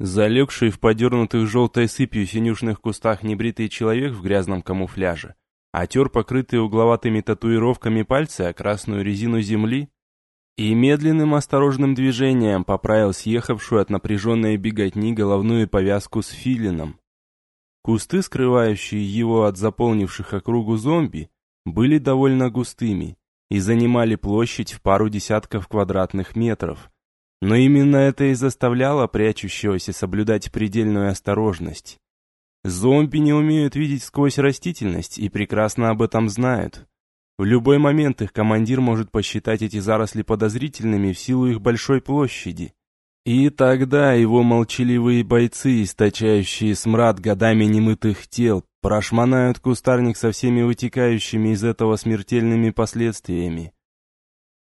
Залегший в подернутых желтой сыпью синюшных кустах небритый человек в грязном камуфляже, отер покрытые угловатыми татуировками пальцы о красную резину земли и медленным осторожным движением поправил съехавшую от напряженной беготни головную повязку с филином. Кусты, скрывающие его от заполнивших округу зомби, были довольно густыми и занимали площадь в пару десятков квадратных метров – но именно это и заставляло прячущегося соблюдать предельную осторожность. Зомби не умеют видеть сквозь растительность и прекрасно об этом знают. В любой момент их командир может посчитать эти заросли подозрительными в силу их большой площади. И тогда его молчаливые бойцы, источающие смрад годами немытых тел, прошмонают кустарник со всеми вытекающими из этого смертельными последствиями.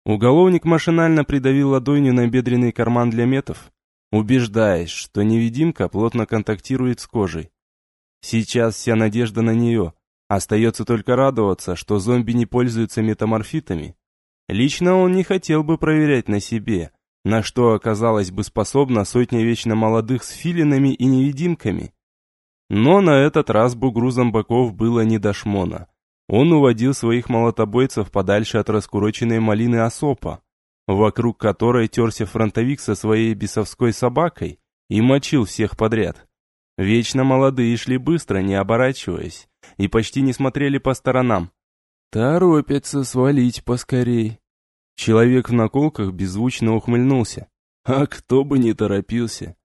Уголовник машинально придавил ладонью на бедренный карман для метов, убеждаясь, что невидимка плотно контактирует с кожей. Сейчас вся надежда на нее. Остается только радоваться, что зомби не пользуются метаморфитами. Лично он не хотел бы проверять на себе, на что оказалась бы способна сотня вечно молодых с филинами и невидимками. Но на этот раз бугру зомбаков было не до шмона. Он уводил своих молотобойцев подальше от раскуроченной малины осопа, вокруг которой терся фронтовик со своей бесовской собакой и мочил всех подряд. Вечно молодые шли быстро, не оборачиваясь, и почти не смотрели по сторонам. Торопятся свалить поскорей. Человек в наколках беззвучно ухмыльнулся. А кто бы не торопился.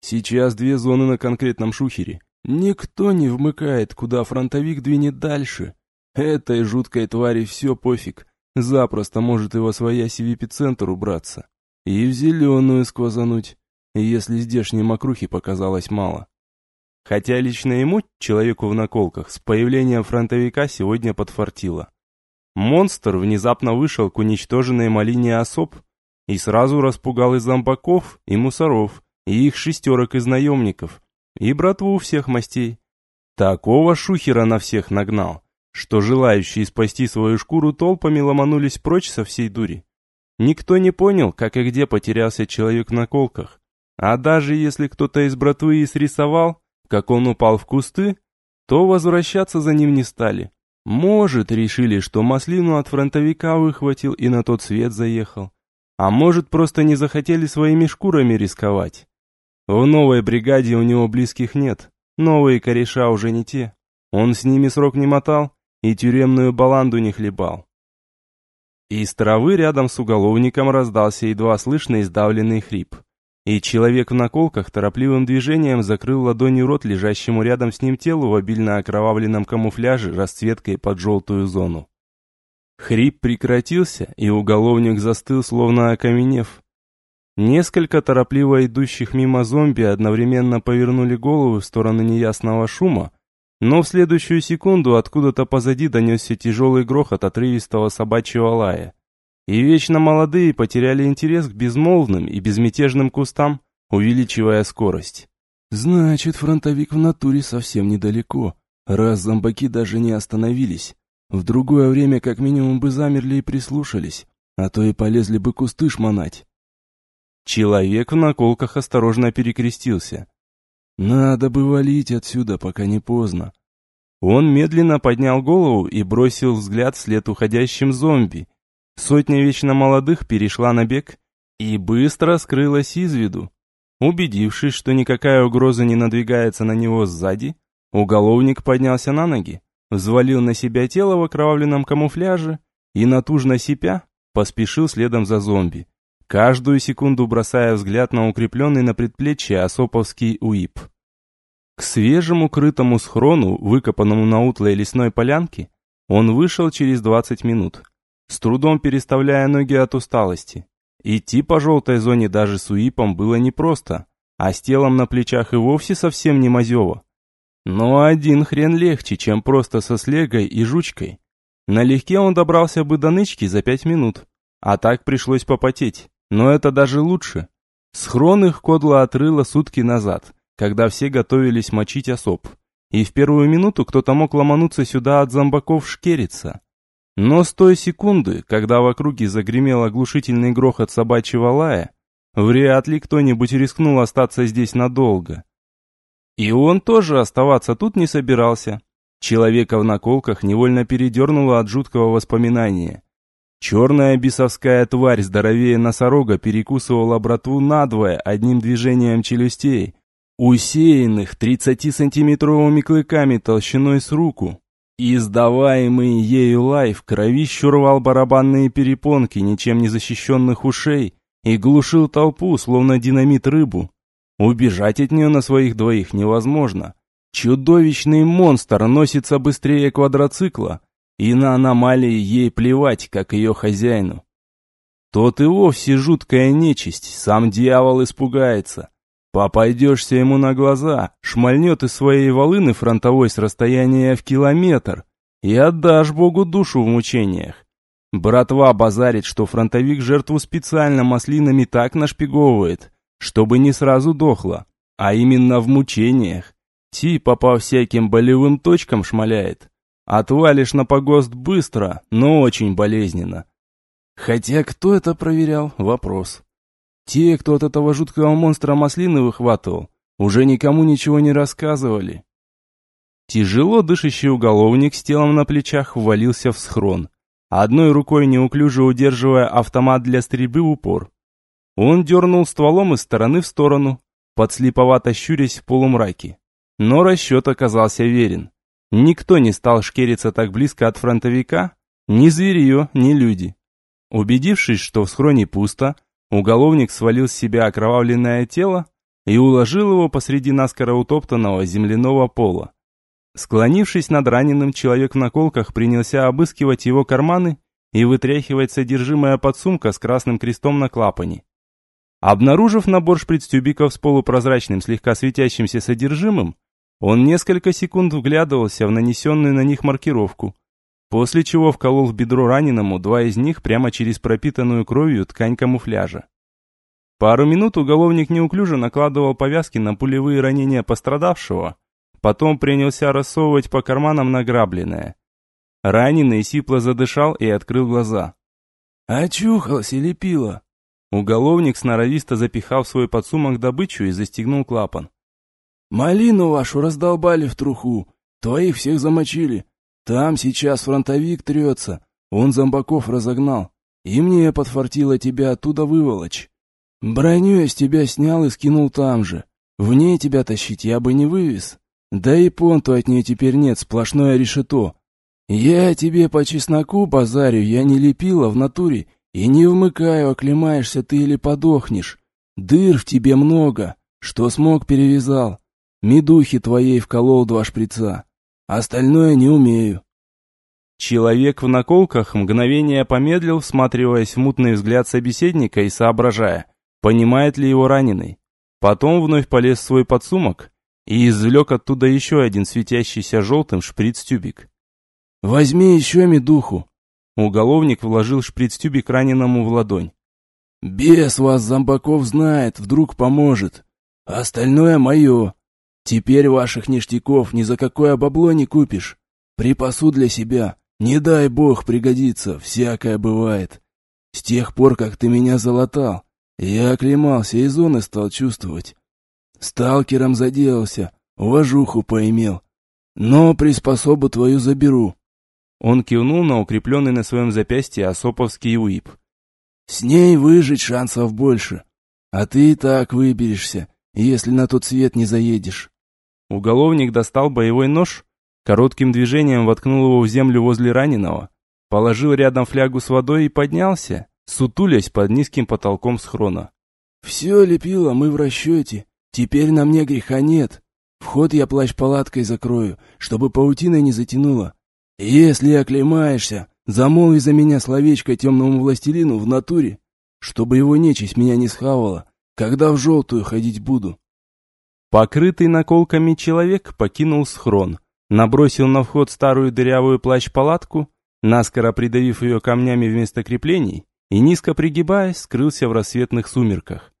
Сейчас две зоны на конкретном шухере. Никто не вмыкает, куда фронтовик двинет дальше. Этой жуткой твари все пофиг. Запросто может и во свояси в эпицентр убраться. И в зеленую сквозануть, если здешней мокрухи показалось мало. Хотя лично ему, человеку в наколках, с появлением фронтовика сегодня подфартило. Монстр внезапно вышел к уничтоженной малине особ и сразу распугал и зомбаков, и мусоров, и их шестерок из наемников, и братву всех мастей. Такого шухера на всех нагнал, что желающие спасти свою шкуру толпами ломанулись прочь со всей дури. Никто не понял, как и где потерялся человек на колках. А даже если кто-то из братвы и срисовал, как он упал в кусты, то возвращаться за ним не стали. Может, решили, что маслину от фронтовика выхватил и на тот свет заехал. А может, просто не захотели своими шкурами рисковать. В новой бригаде у него близких нет, новые кореша уже не те. Он с ними срок не мотал, и тюремную баланду не хлебал. Из травы рядом с уголовником раздался едва слышный издавленный хрип. И человек в наколках торопливым движением закрыл ладонью рот лежащему рядом с ним телу в обильно окровавленном камуфляже расцветкой под желтую зону. Хрип прекратился, и уголовник застыл, словно окаменев. Несколько торопливо идущих мимо зомби одновременно повернули головы в сторону неясного шума, но в следующую секунду откуда-то позади донесся тяжелый грохот отрывистого собачьего лая. И вечно молодые потеряли интерес к безмолвным и безмятежным кустам, увеличивая скорость. «Значит, фронтовик в натуре совсем недалеко, раз зомбаки даже не остановились. В другое время как минимум бы замерли и прислушались, а то и полезли бы кусты шмонать». Человек в наколках осторожно перекрестился. Надо бы валить отсюда, пока не поздно. Он медленно поднял голову и бросил взгляд вслед уходящим зомби. Сотня вечно молодых перешла на бег и быстро скрылась из виду. Убедившись, что никакая угроза не надвигается на него сзади, уголовник поднялся на ноги, взвалил на себя тело в окровавленном камуфляже и, натужно сипя, поспешил следом за зомби каждую секунду бросая взгляд на укрепленный на предплечье осоповский УИП. К свежему крытому схрону, выкопанному на утлой лесной полянке, он вышел через 20 минут, с трудом переставляя ноги от усталости. Идти по желтой зоне даже с УИПом было непросто, а с телом на плечах и вовсе совсем не мазево. Но один хрен легче, чем просто со слегой и жучкой. Налегке он добрался бы до нычки за пять минут, а так пришлось попотеть. Но это даже лучше. Схрон их Кодла отрыла сутки назад, когда все готовились мочить особ. И в первую минуту кто-то мог ломануться сюда от зомбаков шкериться. Но с той секунды, когда в округе загремел оглушительный грохот собачьего лая, Вряд ли кто-нибудь рискнул остаться здесь надолго. И он тоже оставаться тут не собирался. Человека в наколках невольно передернуло от жуткого воспоминания. Черная бесовская тварь здоровее носорога перекусывала братву надвое одним движением челюстей, усеянных 30-сантиметровыми клыками толщиной с руку. Издаваемый ею лай в крови рвал барабанные перепонки ничем не защищенных ушей и глушил толпу, словно динамит рыбу. Убежать от нее на своих двоих невозможно. Чудовищный монстр носится быстрее квадроцикла, и на аномалии ей плевать, как ее хозяину. Тот и вовсе жуткая нечисть, сам дьявол испугается. Попадешься ему на глаза, шмальнет из своей волыны фронтовой с расстояния в километр и отдашь Богу душу в мучениях. Братва базарит, что фронтовик жертву специально маслинами так нашпиговывает, чтобы не сразу дохла, а именно в мучениях. Типа по всяким болевым точкам шмаляет. Отвалишь на погост быстро, но очень болезненно. Хотя кто это проверял? Вопрос. Те, кто от этого жуткого монстра маслины выхватывал, уже никому ничего не рассказывали. Тяжело дышащий уголовник с телом на плечах ввалился в схрон, одной рукой неуклюже удерживая автомат для стрельбы в упор. Он дернул стволом из стороны в сторону, подслеповато щурясь в полумраке. Но расчет оказался верен. Никто не стал шкериться так близко от фронтовика, ни зверье, ни люди. Убедившись, что в схроне пусто, уголовник свалил с себя окровавленное тело и уложил его посреди наскоро утоптанного земляного пола. Склонившись над раненым, человек в наколках принялся обыскивать его карманы и вытряхивать содержимое подсумка с красным крестом на клапане. Обнаружив набор шприц-тюбиков с полупрозрачным, слегка светящимся содержимым, он несколько секунд вглядывался в нанесенную на них маркировку, после чего вколол в бедро раненому два из них прямо через пропитанную кровью ткань камуфляжа. Пару минут уголовник неуклюже накладывал повязки на пулевые ранения пострадавшего, Потом принялся рассовывать по карманам награбленное. Раненый сипло задышал и открыл глаза. «Очухался, лепила!» Уголовник сноровисто запихал в свой подсумок добычу и застегнул клапан. «Малину вашу раздолбали в труху, твоих всех замочили. Там сейчас фронтовик трется, он зомбаков разогнал, и мне подфартило тебя оттуда выволочь. Броню я с тебя снял и скинул там же. В ней тебя тащить я бы не вывез. Да и понту от нее теперь нет, сплошное решето. Я тебе по чесноку базарю, я не лепила в натуре, и не вмыкаю, оклемаешься ты или подохнешь. Дыр в тебе много, что смог перевязал. Медухи твоей вколол два шприца. Остальное не умею. Человек в наколках мгновение помедлил, всматриваясь в мутный взгляд собеседника и соображая, понимает ли его раненый. Потом вновь полез в свой подсумок и извлек оттуда еще один светящийся желтым шприц-тюбик. «Возьми еще медуху!» Уголовник вложил шприц-тюбик раненому в ладонь. «Бес вас, зомбаков, знает, вдруг поможет. Остальное мое. Теперь ваших ништяков ни за какое бабло не купишь. Припасу для себя. Не дай бог пригодится, всякое бывает. С тех пор, как ты меня залатал, я оклемался и зоны стал чувствовать. Сталкером заделался, уважуху поимел. Но приспособу твою заберу. Он кивнул на укрепленный на своем запястье осоповский уип. С ней выжить шансов больше. А ты и так выберешься, если на тот свет не заедешь. Уголовник достал боевой нож, коротким движением воткнул его в землю возле раненого, положил рядом флягу с водой и поднялся, сутулясь под низким потолком схрона. «Все, лепило, мы в расчете. Теперь на мне греха нет. Вход я плащ-палаткой закрою, чтобы паутиной не затянуло. Если оклемаешься, замолви за меня словечко темному властелину в натуре, чтобы его нечисть меня не схавала, когда в желтую ходить буду. Покрытый наколками человек покинул схрон, набросил на вход старую дырявую плащ-палатку, наскоро придавив ее камнями вместо креплений, и низко пригибаясь, скрылся в рассветных сумерках.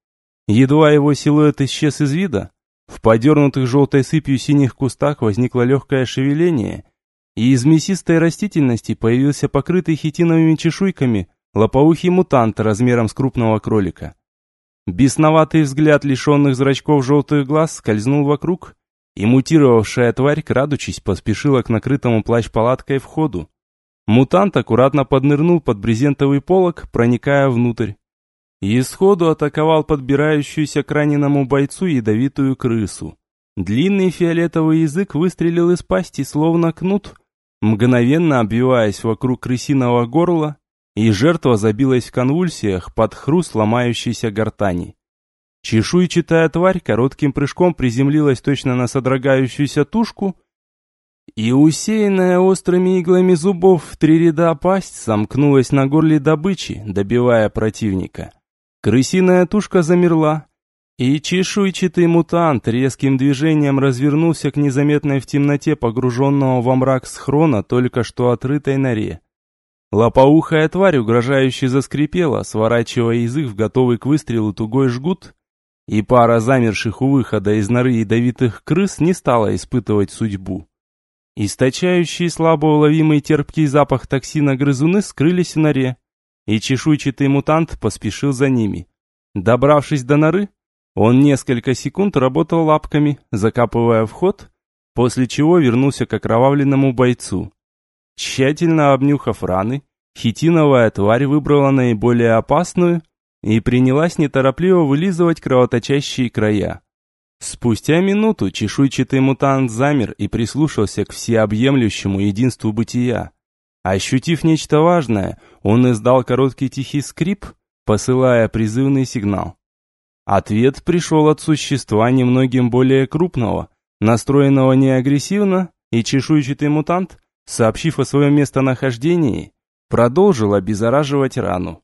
Едва его силуэт исчез из вида, в подернутых желтой сыпью синих кустах возникло легкое шевеление, и из мясистой растительности появился покрытый хитиновыми чешуйками лопоухий мутант размером с крупного кролика. Бесноватый взгляд лишенных зрачков желтых глаз скользнул вокруг, и мутировавшая тварь, крадучись, поспешила к накрытому плащ-палаткой входу. Мутант аккуратно поднырнул под брезентовый полог, проникая внутрь. И сходу атаковал подбирающуюся к раненому бойцу ядовитую крысу. Длинный фиолетовый язык выстрелил из пасти, словно кнут, мгновенно обвиваясь вокруг крысиного горла, и жертва забилась в конвульсиях под хруст ломающейся гортани. Чешуйчатая тварь коротким прыжком приземлилась точно на содрогающуюся тушку и усеянная острыми иглами зубов в три ряда пасть сомкнулась на горле добычи, добивая противника. Крысиная тушка замерла, и чешуйчатый мутант резким движением развернулся к незаметной в темноте погруженного во мрак схрона только что отрытой норе. Лопоухая тварь угрожающе заскрипела, сворачивая язык в готовый к выстрелу тугой жгут, и пара замерших у выхода из норы ядовитых крыс не стала испытывать судьбу. Источающий слабо уловимый терпкий запах токсина грызуны скрылись в норе, и чешуйчатый мутант поспешил за ними. Добравшись до норы, он несколько секунд работал лапками, закапывая вход, после чего вернулся к окровавленному бойцу. Тщательно обнюхав раны, хитиновая тварь выбрала наиболее опасную и принялась неторопливо вылизывать кровоточащие края. Спустя минуту чешуйчатый мутант замер и прислушался к всеобъемлющему единству бытия. Ощутив нечто важное, он издал короткий тихий скрип, посылая призывный сигнал. Ответ пришел от существа немногим более крупного, настроенного не агрессивно, и чешуйчатый мутант, сообщив о своем местонахождении, продолжил обеззараживать рану.